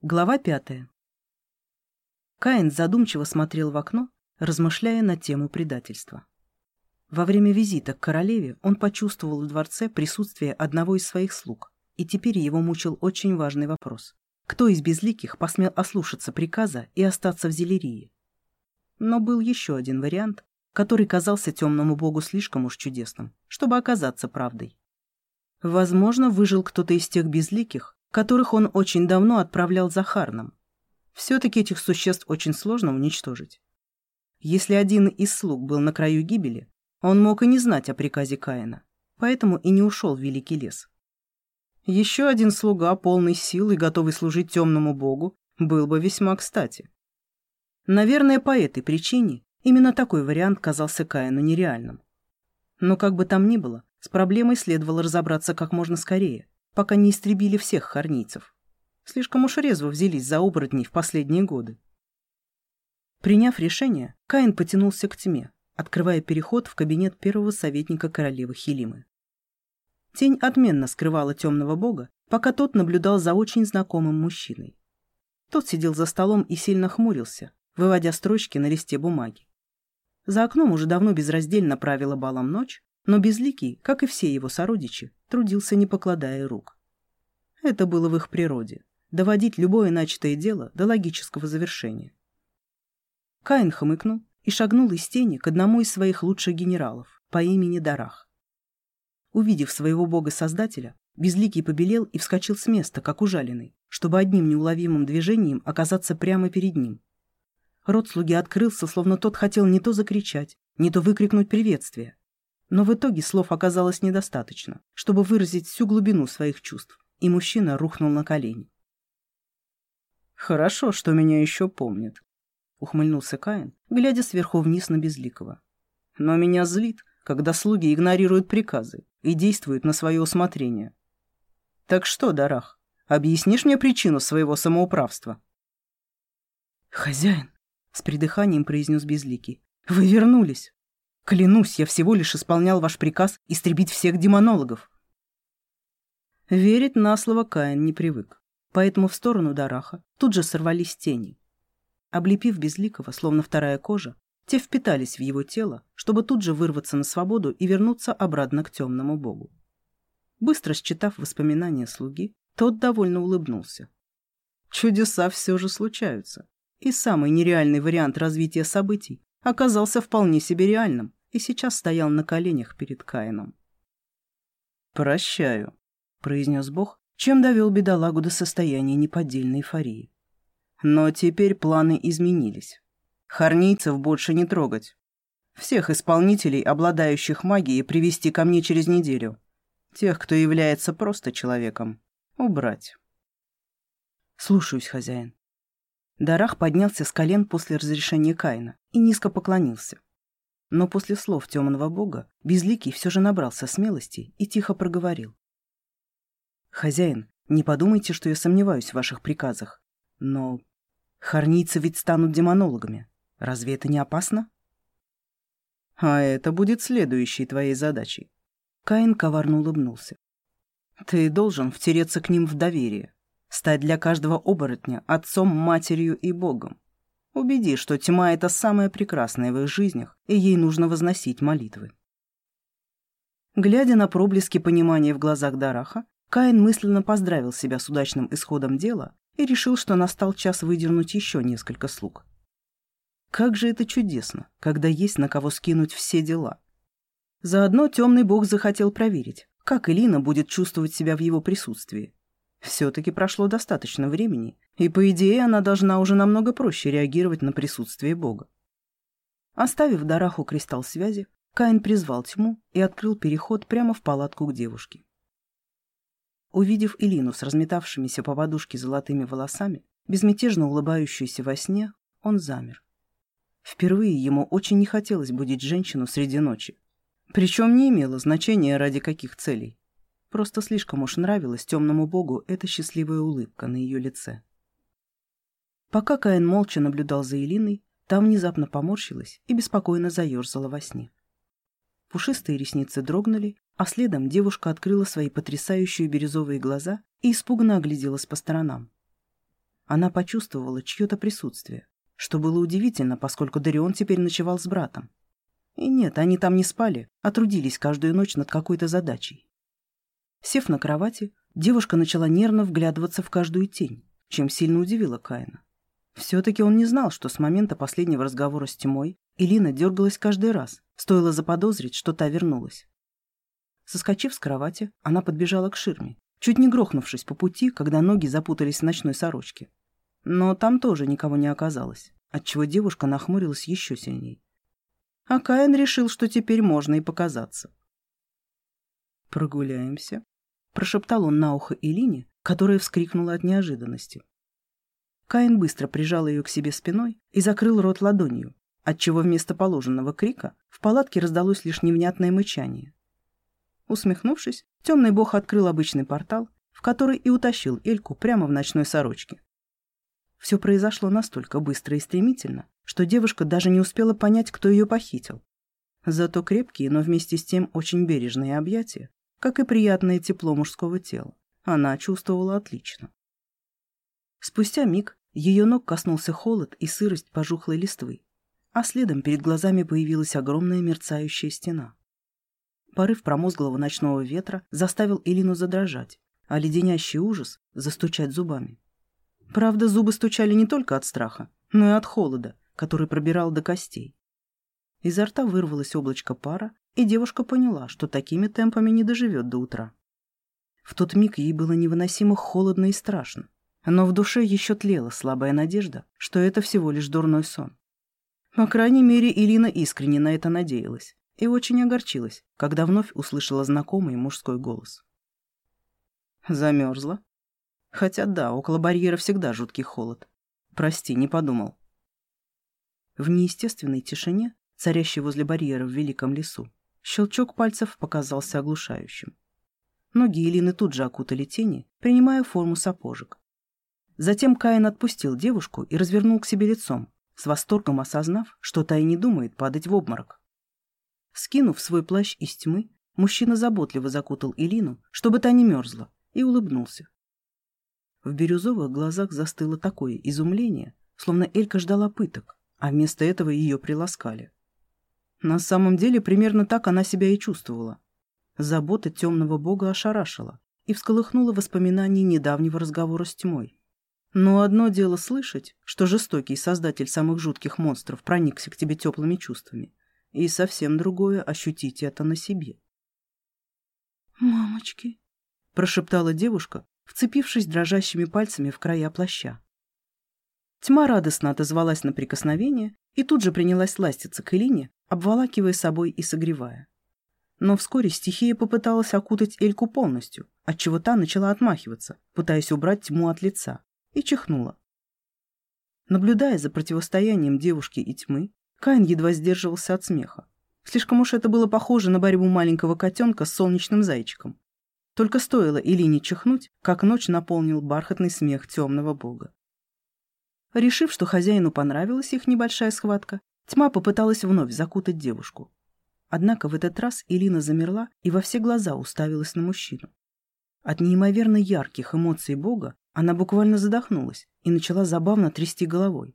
Глава пятая. Каин задумчиво смотрел в окно, размышляя на тему предательства. Во время визита к королеве он почувствовал в дворце присутствие одного из своих слуг, и теперь его мучил очень важный вопрос. Кто из безликих посмел ослушаться приказа и остаться в Зелерии? Но был еще один вариант, который казался темному богу слишком уж чудесным, чтобы оказаться правдой. Возможно, выжил кто-то из тех безликих, которых он очень давно отправлял за Харном. Все-таки этих существ очень сложно уничтожить. Если один из слуг был на краю гибели, он мог и не знать о приказе Каина, поэтому и не ушел в Великий лес. Еще один слуга, полный сил и готовый служить темному богу, был бы весьма кстати. Наверное, по этой причине именно такой вариант казался Каину нереальным. Но как бы там ни было, с проблемой следовало разобраться как можно скорее – пока не истребили всех хорнийцев. Слишком уж резво взялись за оборотней в последние годы. Приняв решение, Каин потянулся к тьме, открывая переход в кабинет первого советника королевы Хилимы. Тень отменно скрывала темного бога, пока тот наблюдал за очень знакомым мужчиной. Тот сидел за столом и сильно хмурился, выводя строчки на листе бумаги. За окном уже давно безраздельно правила балом ночь, но Безликий, как и все его сородичи, трудился не покладая рук. Это было в их природе — доводить любое начатое дело до логического завершения. Каин хмыкнул и шагнул из тени к одному из своих лучших генералов по имени Дарах. Увидев своего бога-создателя, Безликий побелел и вскочил с места, как ужаленный, чтобы одним неуловимым движением оказаться прямо перед ним. Рот слуги открылся, словно тот хотел не то закричать, не то выкрикнуть приветствие. Но в итоге слов оказалось недостаточно, чтобы выразить всю глубину своих чувств, и мужчина рухнул на колени. «Хорошо, что меня еще помнят», — ухмыльнулся Каин, глядя сверху вниз на Безликого. «Но меня злит, когда слуги игнорируют приказы и действуют на свое усмотрение. Так что, Дарах, объяснишь мне причину своего самоуправства?» «Хозяин», — с придыханием произнес Безликий, — «вы вернулись». Клянусь, я всего лишь исполнял ваш приказ истребить всех демонологов. Верить на слово Каин не привык, поэтому в сторону Дараха тут же сорвались тени. Облепив Безликого, словно вторая кожа, те впитались в его тело, чтобы тут же вырваться на свободу и вернуться обратно к темному богу. Быстро считав воспоминания слуги, тот довольно улыбнулся. Чудеса все же случаются, и самый нереальный вариант развития событий оказался вполне себе реальным и сейчас стоял на коленях перед Каином. «Прощаю», — произнес Бог, чем довел бедолагу до состояния неподдельной эйфории. «Но теперь планы изменились. Хорнийцев больше не трогать. Всех исполнителей, обладающих магией, привести ко мне через неделю. Тех, кто является просто человеком, убрать». «Слушаюсь, хозяин». Дарах поднялся с колен после разрешения Каина и низко поклонился. Но после слов темного бога Безликий все же набрался смелости и тихо проговорил. «Хозяин, не подумайте, что я сомневаюсь в ваших приказах. Но хорнийцы ведь станут демонологами. Разве это не опасно?» «А это будет следующей твоей задачей». Каин коварно улыбнулся. «Ты должен втереться к ним в доверие, стать для каждого оборотня отцом, матерью и богом. Убеди, что тьма — это самое прекрасное в их жизнях, и ей нужно возносить молитвы. Глядя на проблески понимания в глазах Дараха, Каин мысленно поздравил себя с удачным исходом дела и решил, что настал час выдернуть еще несколько слуг. Как же это чудесно, когда есть на кого скинуть все дела. Заодно темный бог захотел проверить, как Элина будет чувствовать себя в его присутствии. Все-таки прошло достаточно времени, и, по идее, она должна уже намного проще реагировать на присутствие Бога. Оставив Дараху кристалл связи, Каин призвал тьму и открыл переход прямо в палатку к девушке. Увидев Илину с разметавшимися по подушке золотыми волосами, безмятежно улыбающуюся во сне, он замер. Впервые ему очень не хотелось будить женщину среди ночи. Причем не имело значения ради каких целей. Просто слишком уж нравилась темному богу эта счастливая улыбка на ее лице. Пока Каин молча наблюдал за Элиной, та внезапно поморщилась и беспокойно заерзала во сне. Пушистые ресницы дрогнули, а следом девушка открыла свои потрясающие бирюзовые глаза и испуганно огляделась по сторонам. она почувствовала чье-то присутствие, что было удивительно, поскольку Дарион теперь ночевал с братом. И нет, они там не спали, а трудились каждую ночь над какой-то задачей. Сев на кровати, девушка начала нервно вглядываться в каждую тень, чем сильно удивила Каина. Все-таки он не знал, что с момента последнего разговора с Тимой Илина дергалась каждый раз, стоило заподозрить, что та вернулась. Соскочив с кровати, она подбежала к ширме, чуть не грохнувшись по пути, когда ноги запутались в ночной сорочке. Но там тоже никого не оказалось, отчего девушка нахмурилась еще сильней. А Каин решил, что теперь можно и показаться. «Прогуляемся», — прошептал он на ухо Илине, которая вскрикнула от неожиданности. Каин быстро прижал ее к себе спиной и закрыл рот ладонью, отчего вместо положенного крика в палатке раздалось лишь невнятное мычание. Усмехнувшись, темный бог открыл обычный портал, в который и утащил Эльку прямо в ночной сорочке. Все произошло настолько быстро и стремительно, что девушка даже не успела понять, кто ее похитил. Зато крепкие, но вместе с тем очень бережные объятия, как и приятное тепло мужского тела, она чувствовала отлично. Спустя миг ее ног коснулся холод и сырость пожухлой листвы, а следом перед глазами появилась огромная мерцающая стена. Порыв промозглого ночного ветра заставил Элину задрожать, а леденящий ужас застучать зубами. Правда, зубы стучали не только от страха, но и от холода, который пробирал до костей. Изо рта вырвалось облачко пара, и девушка поняла, что такими темпами не доживет до утра. В тот миг ей было невыносимо холодно и страшно, но в душе еще тлела слабая надежда, что это всего лишь дурной сон. По крайней мере, Илина искренне на это надеялась и очень огорчилась, когда вновь услышала знакомый мужской голос. Замерзла? Хотя да, около барьера всегда жуткий холод. Прости, не подумал. В неестественной тишине, царящей возле барьера в великом лесу, щелчок пальцев показался оглушающим. Ноги Илины тут же окутали тени, принимая форму сапожек. Затем Каин отпустил девушку и развернул к себе лицом, с восторгом осознав, что та и не думает падать в обморок. Скинув свой плащ из тьмы, мужчина заботливо закутал Илину, чтобы та не мерзла, и улыбнулся. В бирюзовых глазах застыло такое изумление, словно Элька ждала пыток, а вместо этого ее приласкали. На самом деле примерно так она себя и чувствовала. Забота темного бога ошарашила и всколыхнула воспоминания недавнего разговора с тьмой. Но одно дело слышать, что жестокий создатель самых жутких монстров проникся к тебе теплыми чувствами, и совсем другое — ощутить это на себе. «Мамочки!» — прошептала девушка, вцепившись дрожащими пальцами в края плаща. Тьма радостно отозвалась на прикосновение и тут же принялась ластиться к Элине, обволакивая собой и согревая. Но вскоре стихия попыталась окутать Эльку полностью, отчего та начала отмахиваться, пытаясь убрать тьму от лица, и чихнула. Наблюдая за противостоянием девушки и тьмы, Каин едва сдерживался от смеха. Слишком уж это было похоже на борьбу маленького котенка с солнечным зайчиком. Только стоило Илине чихнуть, как ночь наполнил бархатный смех темного бога. Решив, что хозяину понравилась их небольшая схватка, тьма попыталась вновь закутать девушку. Однако в этот раз Илина замерла и во все глаза уставилась на мужчину. От неимоверно ярких эмоций бога она буквально задохнулась и начала забавно трясти головой.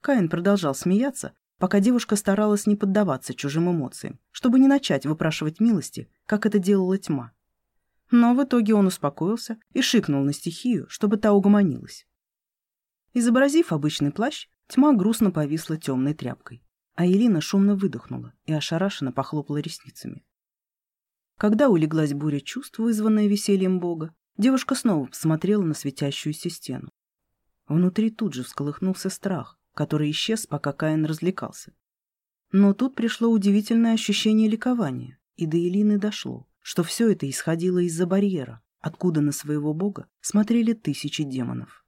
Каин продолжал смеяться, пока девушка старалась не поддаваться чужим эмоциям, чтобы не начать выпрашивать милости, как это делала тьма. Но в итоге он успокоился и шикнул на стихию, чтобы та угомонилась. Изобразив обычный плащ, тьма грустно повисла темной тряпкой, а Элина шумно выдохнула и ошарашенно похлопала ресницами. Когда улеглась буря чувств, вызванная весельем Бога, девушка снова посмотрела на светящуюся стену. Внутри тут же всколыхнулся страх, который исчез, пока Каин развлекался. Но тут пришло удивительное ощущение ликования, и до Элины дошло что все это исходило из-за барьера, откуда на своего бога смотрели тысячи демонов.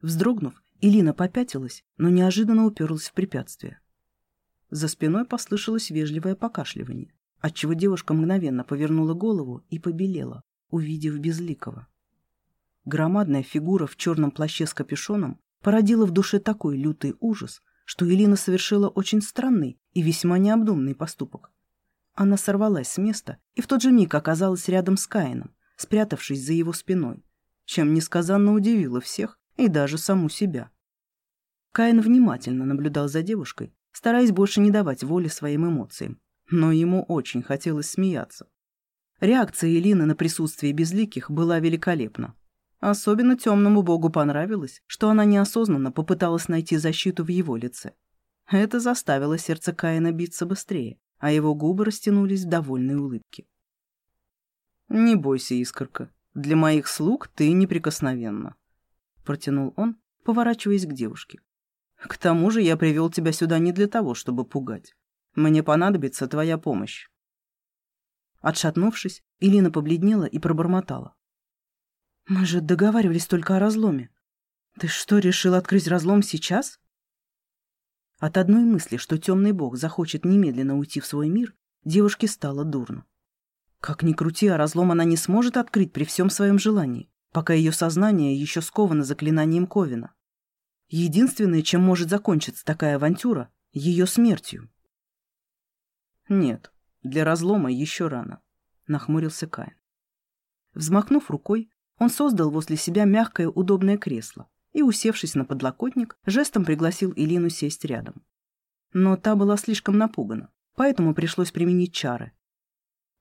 Вздрогнув, Илина попятилась, но неожиданно уперлась в препятствие. За спиной послышалось вежливое покашливание, отчего девушка мгновенно повернула голову и побелела, увидев Безликого. Громадная фигура в черном плаще с капюшоном породила в душе такой лютый ужас, что Илина совершила очень странный и весьма необдуманный поступок. Она сорвалась с места и в тот же миг оказалась рядом с Каином, спрятавшись за его спиной, чем несказанно удивило всех и даже саму себя. Каин внимательно наблюдал за девушкой, стараясь больше не давать воли своим эмоциям, но ему очень хотелось смеяться. Реакция Элины на присутствие безликих была великолепна. Особенно темному богу понравилось, что она неосознанно попыталась найти защиту в его лице. Это заставило сердце Каина биться быстрее, а его губы растянулись в довольной улыбке. «Не бойся, искорка, для моих слуг ты неприкосновенна», — протянул он, поворачиваясь к девушке. «К тому же я привел тебя сюда не для того, чтобы пугать. Мне понадобится твоя помощь». Отшатнувшись, Илина побледнела и пробормотала. «Мы же договаривались только о разломе. Ты что, решил открыть разлом сейчас?» От одной мысли, что темный бог захочет немедленно уйти в свой мир, девушке стало дурно. Как ни крути, а разлом она не сможет открыть при всем своем желании, пока ее сознание еще сковано заклинанием Ковина. Единственное, чем может закончиться такая авантюра, ее смертью. «Нет, для разлома еще рано», — нахмурился Каин. Взмахнув рукой, он создал возле себя мягкое удобное кресло и, усевшись на подлокотник, жестом пригласил Илину сесть рядом. Но та была слишком напугана, поэтому пришлось применить чары.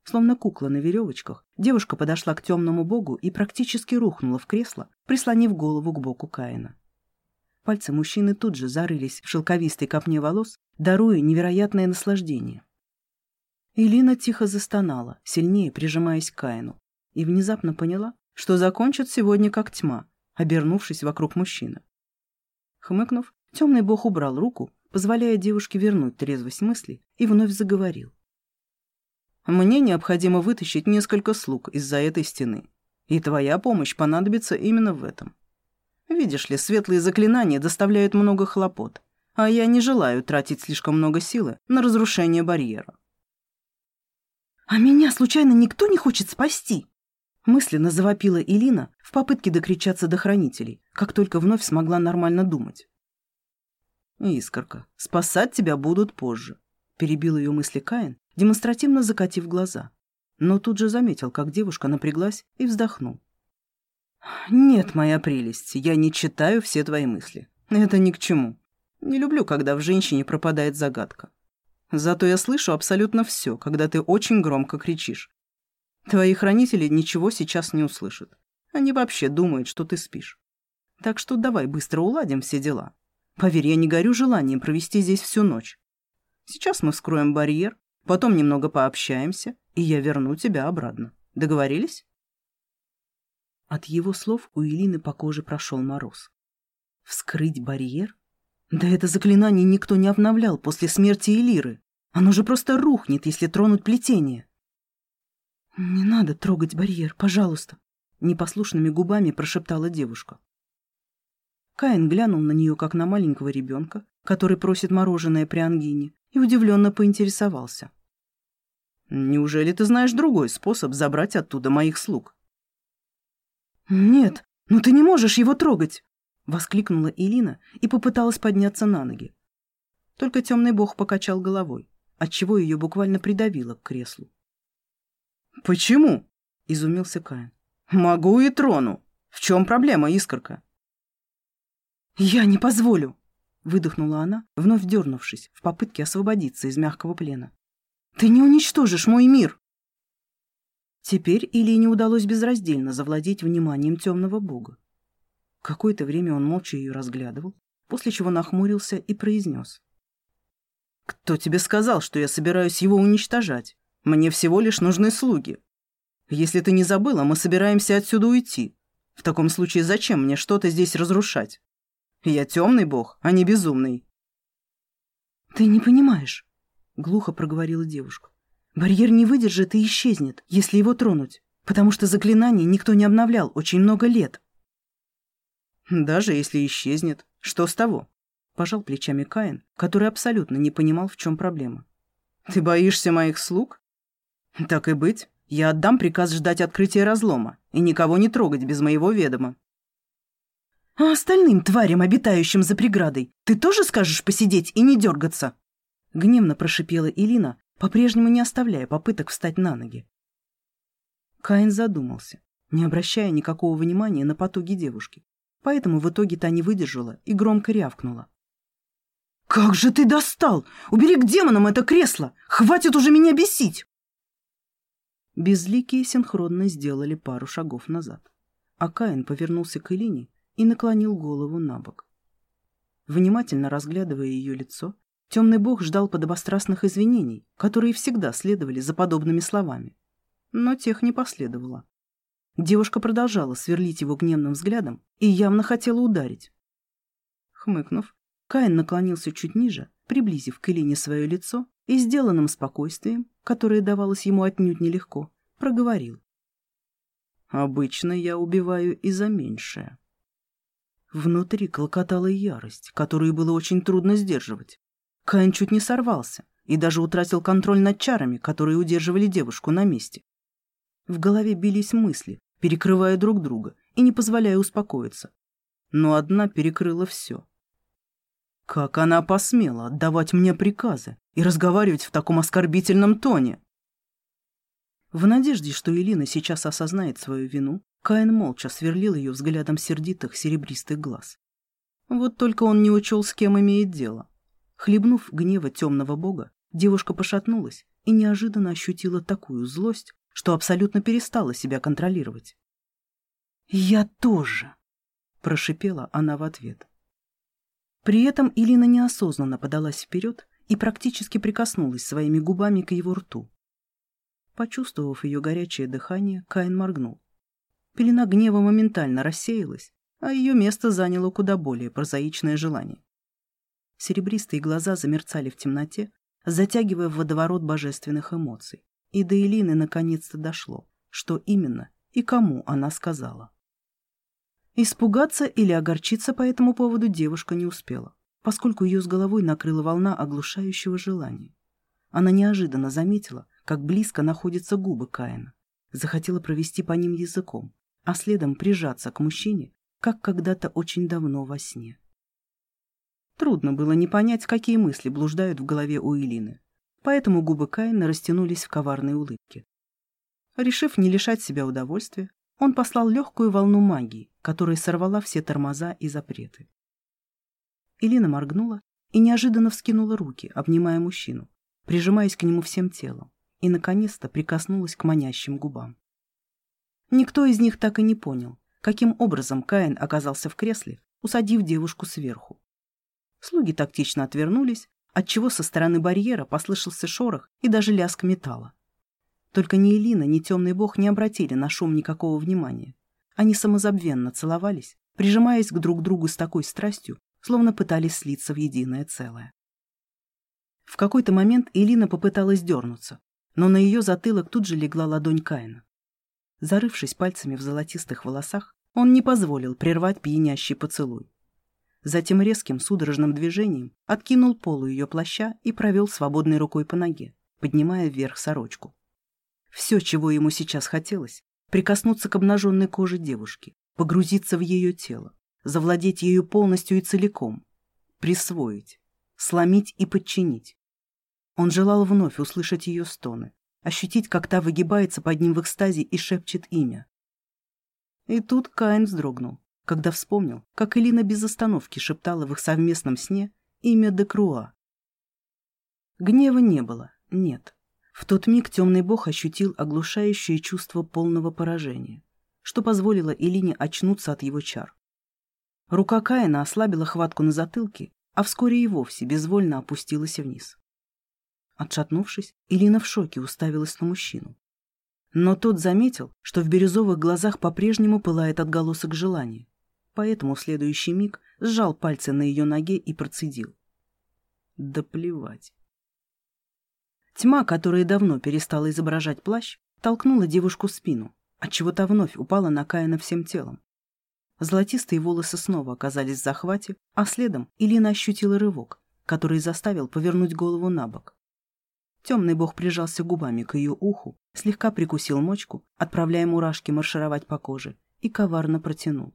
Словно кукла на веревочках, девушка подошла к темному богу и практически рухнула в кресло, прислонив голову к боку Каина. Пальцы мужчины тут же зарылись в шелковистой копне волос, даруя невероятное наслаждение. Илина тихо застонала, сильнее прижимаясь к Каину, и внезапно поняла, что закончит сегодня как тьма, обернувшись вокруг мужчины. Хмыкнув, темный бог убрал руку, позволяя девушке вернуть трезвость мысли, и вновь заговорил. «Мне необходимо вытащить несколько слуг из-за этой стены, и твоя помощь понадобится именно в этом. Видишь ли, светлые заклинания доставляют много хлопот, а я не желаю тратить слишком много силы на разрушение барьера». «А меня, случайно, никто не хочет спасти?» Мысленно завопила Илина в попытке докричаться до хранителей, как только вновь смогла нормально думать. «Искорка, спасать тебя будут позже», — перебил ее мысли Каин, демонстративно закатив глаза. Но тут же заметил, как девушка напряглась и вздохнул. «Нет, моя прелесть, я не читаю все твои мысли. Это ни к чему. Не люблю, когда в женщине пропадает загадка. Зато я слышу абсолютно все, когда ты очень громко кричишь. Твои хранители ничего сейчас не услышат. Они вообще думают, что ты спишь. Так что давай быстро уладим все дела. Поверь, я не горю желанием провести здесь всю ночь. Сейчас мы вскроем барьер, потом немного пообщаемся, и я верну тебя обратно. Договорились?» От его слов у Илины по коже прошел мороз. «Вскрыть барьер? Да это заклинание никто не обновлял после смерти Элиры. Оно же просто рухнет, если тронуть плетение. «Не надо трогать барьер, пожалуйста», — непослушными губами прошептала девушка. Каин глянул на нее, как на маленького ребенка, который просит мороженое при ангине, и удивленно поинтересовался. «Неужели ты знаешь другой способ забрать оттуда моих слуг?» «Нет, ну ты не можешь его трогать!» — воскликнула Илина и попыталась подняться на ноги. Только темный бог покачал головой, отчего ее буквально придавило к креслу. «Почему?» — изумился Каин. «Могу и трону. В чем проблема, искорка?» «Я не позволю!» — выдохнула она, вновь дернувшись, в попытке освободиться из мягкого плена. «Ты не уничтожишь мой мир!» Теперь Илье удалось безраздельно завладеть вниманием темного бога. Какое-то время он молча ее разглядывал, после чего нахмурился и произнес. «Кто тебе сказал, что я собираюсь его уничтожать?» Мне всего лишь нужны слуги. Если ты не забыла, мы собираемся отсюда уйти. В таком случае зачем мне что-то здесь разрушать? Я темный бог, а не безумный. Ты не понимаешь, глухо проговорила девушка. Барьер не выдержит и исчезнет, если его тронуть, потому что заклинание никто не обновлял очень много лет. Даже если исчезнет, что с того? Пожал плечами Каин, который абсолютно не понимал, в чем проблема. Ты боишься моих слуг? Так и быть, я отдам приказ ждать открытия разлома и никого не трогать без моего ведома. А остальным тварям, обитающим за преградой, ты тоже скажешь посидеть и не дергаться? Гневно прошипела Илина, по-прежнему не оставляя попыток встать на ноги. Каин задумался, не обращая никакого внимания на потуги девушки. Поэтому в итоге та не выдержала и громко рявкнула. «Как же ты достал! Убери к демонам это кресло! Хватит уже меня бесить!» Безликие синхронно сделали пару шагов назад, а Каин повернулся к Элине и наклонил голову на бок. Внимательно разглядывая ее лицо, темный бог ждал подобострастных извинений, которые всегда следовали за подобными словами. Но тех не последовало. Девушка продолжала сверлить его гневным взглядом и явно хотела ударить. Хмыкнув, Каин наклонился чуть ниже, приблизив к Элине свое лицо и сделанным спокойствием, которое давалось ему отнюдь нелегко, проговорил. «Обычно я убиваю и за меньшее». Внутри клокотала ярость, которую было очень трудно сдерживать. Каин чуть не сорвался и даже утратил контроль над чарами, которые удерживали девушку на месте. В голове бились мысли, перекрывая друг друга и не позволяя успокоиться. Но одна перекрыла все. Как она посмела отдавать мне приказы и разговаривать в таком оскорбительном тоне? В надежде, что Элина сейчас осознает свою вину, Каин молча сверлил ее взглядом сердитых серебристых глаз. Вот только он не учел, с кем имеет дело. Хлебнув гнева темного бога, девушка пошатнулась и неожиданно ощутила такую злость, что абсолютно перестала себя контролировать. «Я тоже!» — прошипела она в ответ. При этом Илина неосознанно подалась вперед и практически прикоснулась своими губами к его рту. Почувствовав ее горячее дыхание, Каин моргнул. Пелена гнева моментально рассеялась, а ее место заняло куда более прозаичное желание. Серебристые глаза замерцали в темноте, затягивая в водоворот божественных эмоций. И до Элины наконец-то дошло, что именно и кому она сказала. Испугаться или огорчиться по этому поводу девушка не успела, поскольку ее с головой накрыла волна оглушающего желания. Она неожиданно заметила, как близко находятся губы Каина, захотела провести по ним языком, а следом прижаться к мужчине, как когда-то очень давно во сне. Трудно было не понять, какие мысли блуждают в голове у Элины, поэтому губы Каина растянулись в коварной улыбке. Решив не лишать себя удовольствия, он послал легкую волну магии, которая сорвала все тормоза и запреты. Элина моргнула и неожиданно вскинула руки, обнимая мужчину, прижимаясь к нему всем телом, и, наконец-то, прикоснулась к манящим губам. Никто из них так и не понял, каким образом Каин оказался в кресле, усадив девушку сверху. Слуги тактично отвернулись, отчего со стороны барьера послышался шорох и даже лязг металла. Только ни Элина, ни темный бог не обратили на шум никакого внимания. Они самозабвенно целовались, прижимаясь к друг другу с такой страстью, словно пытались слиться в единое целое. В какой-то момент Элина попыталась дернуться, но на ее затылок тут же легла ладонь Каина. Зарывшись пальцами в золотистых волосах, он не позволил прервать пьянящий поцелуй. Затем резким судорожным движением откинул полу ее плаща и провел свободной рукой по ноге, поднимая вверх сорочку. Все, чего ему сейчас хотелось, прикоснуться к обнаженной коже девушки, погрузиться в ее тело, завладеть ею полностью и целиком, присвоить, сломить и подчинить. Он желал вновь услышать ее стоны, ощутить, как та выгибается под ним в экстазе и шепчет имя. И тут Каин вздрогнул когда вспомнил, как Элина без остановки шептала в их совместном сне имя Декруа. Гнева не было, нет. В тот миг темный бог ощутил оглушающее чувство полного поражения, что позволило Элине очнуться от его чар. Рука Каина ослабила хватку на затылке, а вскоре и вовсе безвольно опустилась вниз. Отшатнувшись, Элина в шоке уставилась на мужчину. Но тот заметил, что в бирюзовых глазах по-прежнему пылает отголосок желания поэтому в следующий миг сжал пальцы на ее ноге и процедил. Да плевать. Тьма, которая давно перестала изображать плащ, толкнула девушку в спину, отчего та вновь упала на Каина всем телом. Золотистые волосы снова оказались в захвате, а следом Илина ощутила рывок, который заставил повернуть голову на бок. Темный бог прижался губами к ее уху, слегка прикусил мочку, отправляя мурашки маршировать по коже, и коварно протянул.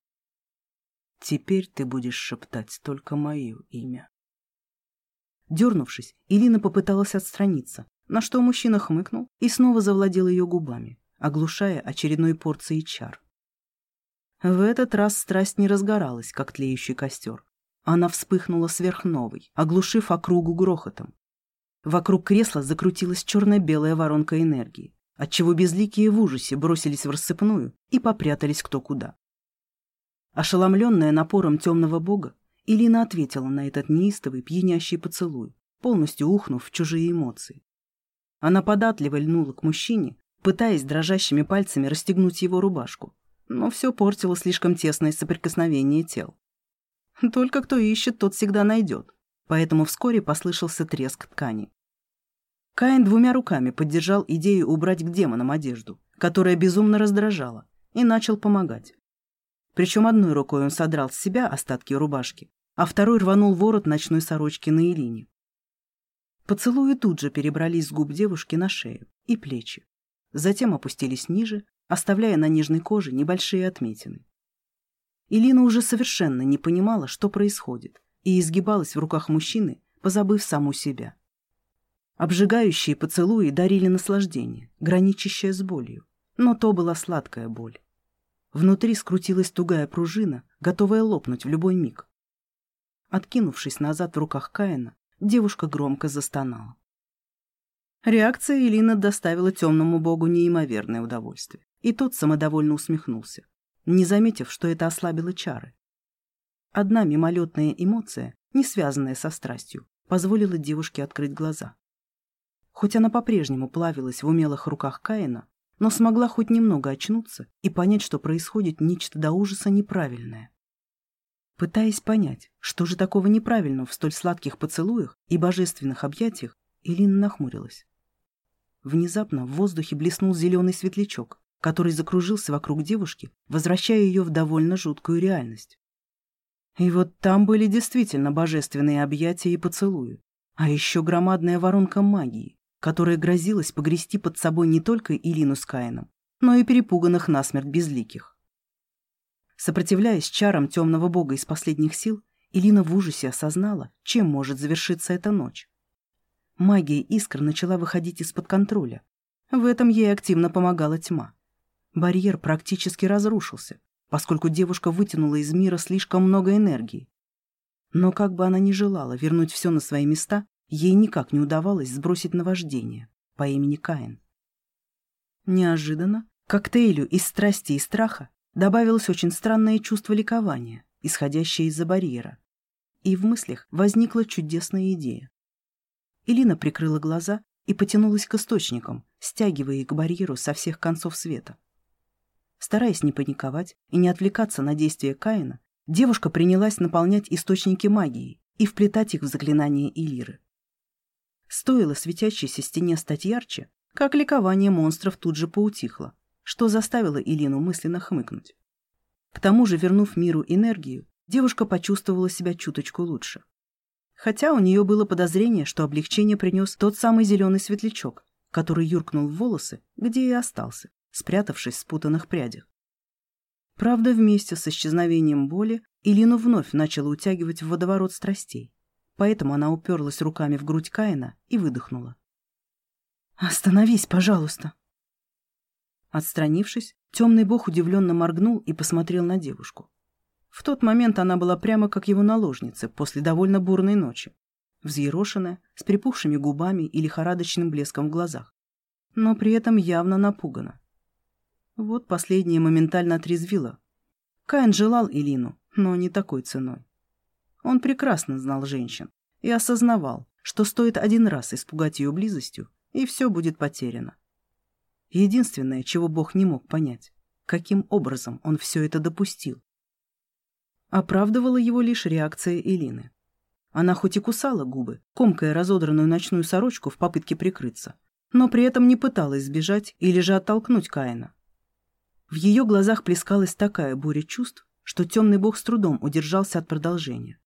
Теперь ты будешь шептать только мое имя. Дернувшись, Илина попыталась отстраниться, на что мужчина хмыкнул и снова завладел ее губами, оглушая очередной порцией чар. В этот раз страсть не разгоралась, как тлеющий костер. Она вспыхнула сверхновой, оглушив округу грохотом. Вокруг кресла закрутилась черно-белая воронка энергии, отчего безликие в ужасе бросились в рассыпную и попрятались кто куда. Ошеломленная напором темного бога, Илина ответила на этот неистовый, пьянящий поцелуй, полностью ухнув в чужие эмоции. Она податливо льнула к мужчине, пытаясь дрожащими пальцами расстегнуть его рубашку, но все портило слишком тесное соприкосновение тел. Только кто ищет, тот всегда найдет, поэтому вскоре послышался треск ткани. Каин двумя руками поддержал идею убрать к демонам одежду, которая безумно раздражала, и начал помогать. Причем одной рукой он содрал с себя остатки рубашки, а второй рванул ворот ночной сорочки на Илине. Поцелуи тут же перебрались с губ девушки на шею и плечи. Затем опустились ниже, оставляя на нежной коже небольшие отметины. Илина уже совершенно не понимала, что происходит, и изгибалась в руках мужчины, позабыв саму себя. Обжигающие поцелуи дарили наслаждение, граничащее с болью, но то была сладкая боль. Внутри скрутилась тугая пружина, готовая лопнуть в любой миг. Откинувшись назад в руках Каина, девушка громко застонала. Реакция Элины доставила темному богу неимоверное удовольствие, и тот самодовольно усмехнулся, не заметив, что это ослабило чары. Одна мимолетная эмоция, не связанная со страстью, позволила девушке открыть глаза. Хоть она по-прежнему плавилась в умелых руках Каина, но смогла хоть немного очнуться и понять, что происходит нечто до ужаса неправильное. Пытаясь понять, что же такого неправильного в столь сладких поцелуях и божественных объятиях, Элина нахмурилась. Внезапно в воздухе блеснул зеленый светлячок, который закружился вокруг девушки, возвращая ее в довольно жуткую реальность. И вот там были действительно божественные объятия и поцелуи, а еще громадная воронка магии, которая грозилась погрести под собой не только Илину с Каином, но и перепуганных насмерть безликих. Сопротивляясь чарам темного бога из последних сил, Илина в ужасе осознала, чем может завершиться эта ночь. Магия искр начала выходить из-под контроля. В этом ей активно помогала тьма. Барьер практически разрушился, поскольку девушка вытянула из мира слишком много энергии. Но как бы она ни желала вернуть все на свои места, Ей никак не удавалось сбросить наваждение по имени Каин. Неожиданно к коктейлю из страсти и страха добавилось очень странное чувство ликования, исходящее из-за барьера. И в мыслях возникла чудесная идея. Илина прикрыла глаза и потянулась к источникам, стягивая их к барьеру со всех концов света. Стараясь не паниковать и не отвлекаться на действия Каина, девушка принялась наполнять источники магии и вплетать их в заклинания Илиры. Стоило светящейся стене стать ярче, как ликование монстров тут же поутихло, что заставило Илину мысленно хмыкнуть. К тому же, вернув миру энергию, девушка почувствовала себя чуточку лучше. Хотя у нее было подозрение, что облегчение принес тот самый зеленый светлячок, который юркнул в волосы, где и остался, спрятавшись в спутанных прядях. Правда, вместе с исчезновением боли Илину вновь начала утягивать в водоворот страстей поэтому она уперлась руками в грудь Каина и выдохнула. «Остановись, пожалуйста!» Отстранившись, темный бог удивленно моргнул и посмотрел на девушку. В тот момент она была прямо как его наложница после довольно бурной ночи, взъерошенная, с припухшими губами и лихорадочным блеском в глазах, но при этом явно напугана. Вот последнее моментально отрезвило. Каин желал Илину, но не такой ценой. Он прекрасно знал женщин и осознавал, что стоит один раз испугать ее близостью, и все будет потеряно. Единственное, чего Бог не мог понять, каким образом он все это допустил. Оправдывала его лишь реакция Элины. Она хоть и кусала губы, комкая разодранную ночную сорочку в попытке прикрыться, но при этом не пыталась сбежать или же оттолкнуть Каина. В ее глазах плескалась такая буря чувств, что темный бог с трудом удержался от продолжения.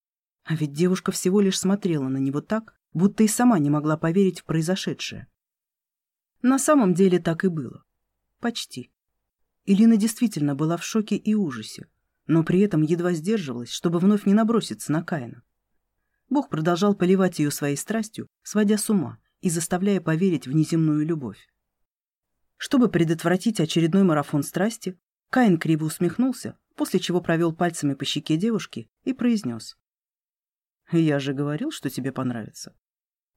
А ведь девушка всего лишь смотрела на него так, будто и сама не могла поверить в произошедшее. На самом деле так и было. Почти. Илина действительно была в шоке и ужасе, но при этом едва сдерживалась, чтобы вновь не наброситься на Каина. Бог продолжал поливать ее своей страстью, сводя с ума и заставляя поверить в неземную любовь. Чтобы предотвратить очередной марафон страсти, Каин криво усмехнулся, после чего провел пальцами по щеке девушки и произнес. «Я же говорил, что тебе понравится.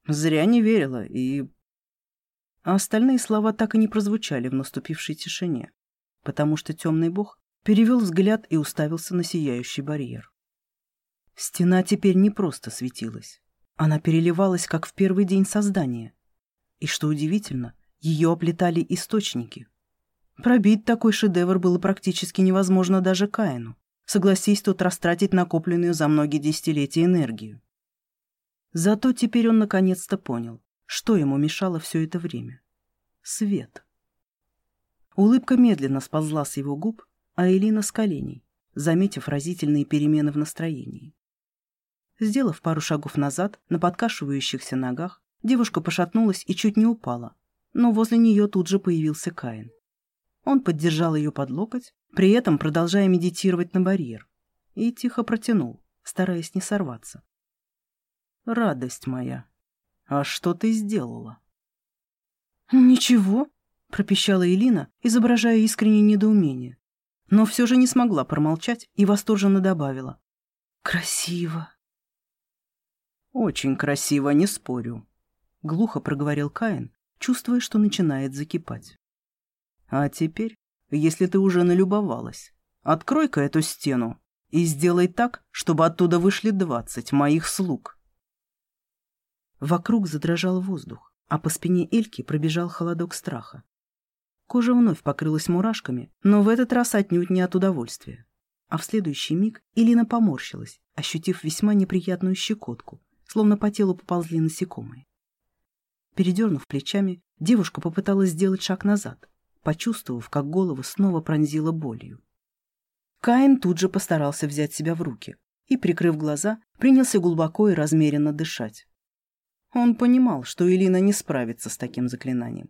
Зря не верила, и...» А остальные слова так и не прозвучали в наступившей тишине, потому что темный бог перевел взгляд и уставился на сияющий барьер. Стена теперь не просто светилась. Она переливалась, как в первый день создания. И, что удивительно, ее оплетали источники. Пробить такой шедевр было практически невозможно даже Каину. Согласись тут растратить накопленную за многие десятилетия энергию. Зато теперь он наконец-то понял, что ему мешало все это время. Свет. Улыбка медленно сползла с его губ, а Элина с коленей, заметив разительные перемены в настроении. Сделав пару шагов назад, на подкашивающихся ногах, девушка пошатнулась и чуть не упала, но возле нее тут же появился Каин. Он поддержал ее под локоть, при этом продолжая медитировать на барьер, и тихо протянул, стараясь не сорваться. «Радость моя, а что ты сделала?» «Ничего», — пропищала Элина, изображая искреннее недоумение, но все же не смогла промолчать и восторженно добавила. «Красиво». «Очень красиво, не спорю», — глухо проговорил Каин, чувствуя, что начинает закипать. «А теперь, если ты уже налюбовалась, открой-ка эту стену и сделай так, чтобы оттуда вышли двадцать моих слуг». Вокруг задрожал воздух, а по спине Эльки пробежал холодок страха. Кожа вновь покрылась мурашками, но в этот раз отнюдь не от удовольствия. А в следующий миг Илина поморщилась, ощутив весьма неприятную щекотку, словно по телу поползли насекомые. Передернув плечами, девушка попыталась сделать шаг назад, почувствовав, как голову снова пронзила болью. Каин тут же постарался взять себя в руки и, прикрыв глаза, принялся глубоко и размеренно дышать. Он понимал, что Элина не справится с таким заклинанием.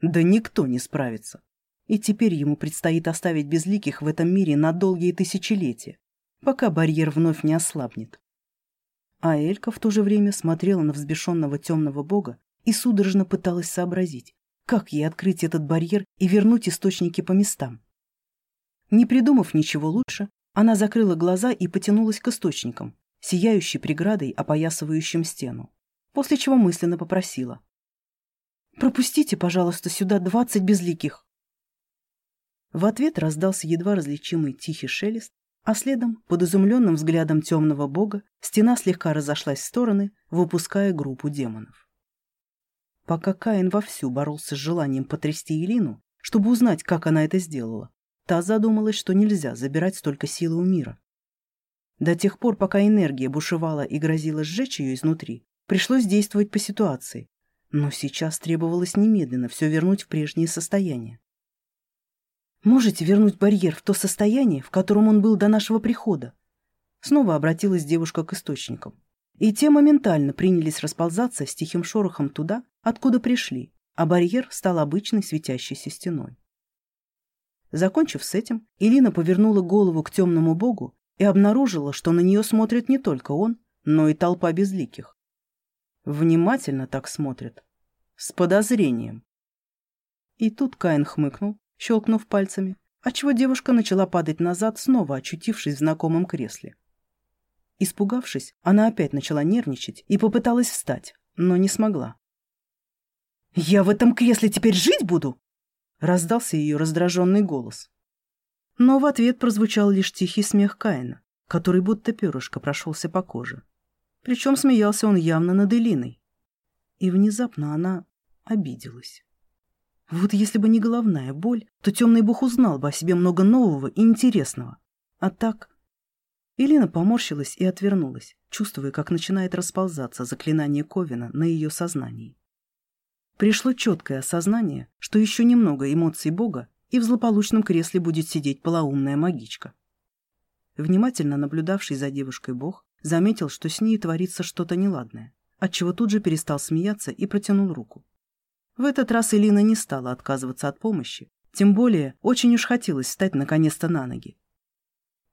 Да никто не справится. И теперь ему предстоит оставить безликих в этом мире на долгие тысячелетия, пока барьер вновь не ослабнет. А Элька в то же время смотрела на взбешенного темного бога и судорожно пыталась сообразить, как ей открыть этот барьер и вернуть источники по местам. Не придумав ничего лучше, она закрыла глаза и потянулась к источникам, сияющей преградой, опоясывающим стену, после чего мысленно попросила. «Пропустите, пожалуйста, сюда двадцать безликих». В ответ раздался едва различимый тихий шелест, а следом, под изумленным взглядом темного бога, стена слегка разошлась в стороны, выпуская группу демонов. Пока Каин вовсю боролся с желанием потрясти Елину, чтобы узнать, как она это сделала, та задумалась, что нельзя забирать столько силы у мира. До тех пор, пока энергия бушевала и грозила сжечь ее изнутри, пришлось действовать по ситуации, но сейчас требовалось немедленно все вернуть в прежнее состояние. Можете вернуть барьер в то состояние, в котором он был до нашего прихода?» Снова обратилась девушка к источникам. И те моментально принялись расползаться с тихим шорохом туда, откуда пришли, а барьер стал обычной светящейся стеной. Закончив с этим, Илина повернула голову к темному богу и обнаружила, что на нее смотрит не только он, но и толпа безликих. Внимательно так смотрят. С подозрением. И тут Каин хмыкнул, щелкнув пальцами, отчего девушка начала падать назад, снова очутившись в знакомом кресле. Испугавшись, она опять начала нервничать и попыталась встать, но не смогла. «Я в этом кресле теперь жить буду?» — раздался ее раздраженный голос. Но в ответ прозвучал лишь тихий смех Каина, который будто перышко прошелся по коже. Причем смеялся он явно над Элиной. И внезапно она обиделась. Вот если бы не головная боль, то темный бог узнал бы о себе много нового и интересного. А так... Елена поморщилась и отвернулась, чувствуя, как начинает расползаться заклинание Ковина на ее сознании. Пришло четкое осознание, что еще немного эмоций бога, и в злополучном кресле будет сидеть полоумная магичка. Внимательно наблюдавший за девушкой бог заметил, что с ней творится что-то неладное, отчего тут же перестал смеяться и протянул руку. В этот раз Элина не стала отказываться от помощи, тем более очень уж хотелось встать наконец-то на ноги.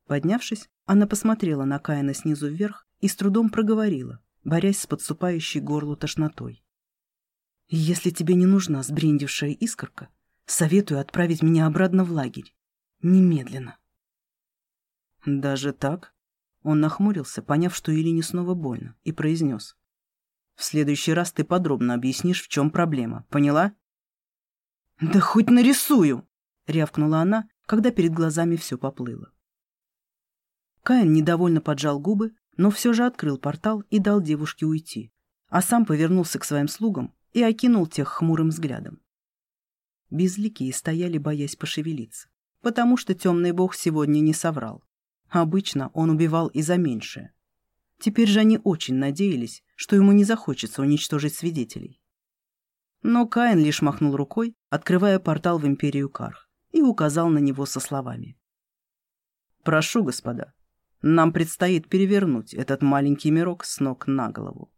Поднявшись, она посмотрела на Каина снизу вверх и с трудом проговорила, борясь с подступающей горлу тошнотой. «Если тебе не нужна сбрендившая искорка, советую отправить меня обратно в лагерь. Немедленно». Даже так? Он нахмурился, поняв, что Илине снова больно, и произнес. В следующий раз ты подробно объяснишь, в чем проблема. Поняла? Да хоть нарисую! Рявкнула она, когда перед глазами все поплыло. Каин недовольно поджал губы, но все же открыл портал и дал девушке уйти, а сам повернулся к своим слугам и окинул тех хмурым взглядом. Безликие стояли, боясь пошевелиться, потому что темный бог сегодня не соврал. Обычно он убивал и за меньшее. Теперь же они очень надеялись, что ему не захочется уничтожить свидетелей. Но Каин лишь махнул рукой, открывая портал в Империю Карх, и указал на него со словами. «Прошу, господа, нам предстоит перевернуть этот маленький мирок с ног на голову.